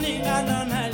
money, na na na.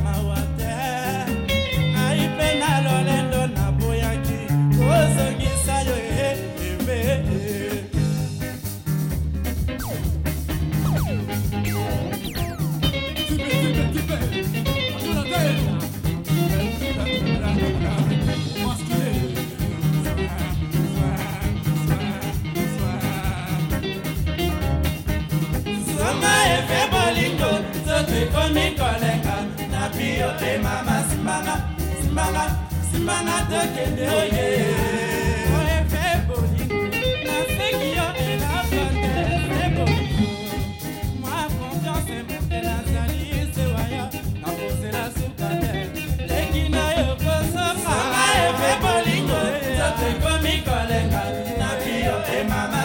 Mauá simbanga tokende oye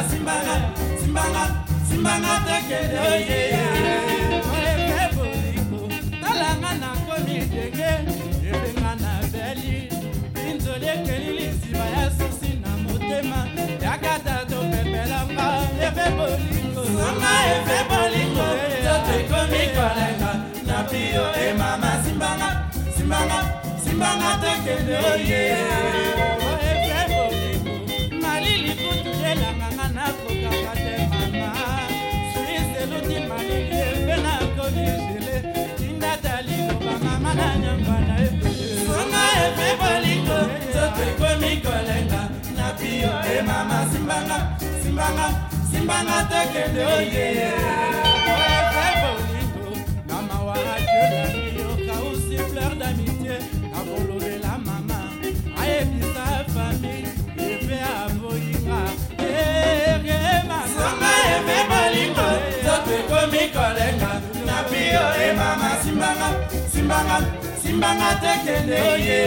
simbanga simbanga simbanga tekende oye yeah. yakata to pepelanga efe bolingo sanga efe bolingo toto ekomi kolenga na bio emama simbanga simbanga simbanga tokende oye efe bolingo malili kutuelanganga nakokaka te mama suiseluti malili efe nakomi zele ingata liloba mama na nyangwana yo e mama simbanga simbanga simbanga tokende oye kolenga na bio emama simbanga simbanga simbanga tekende oye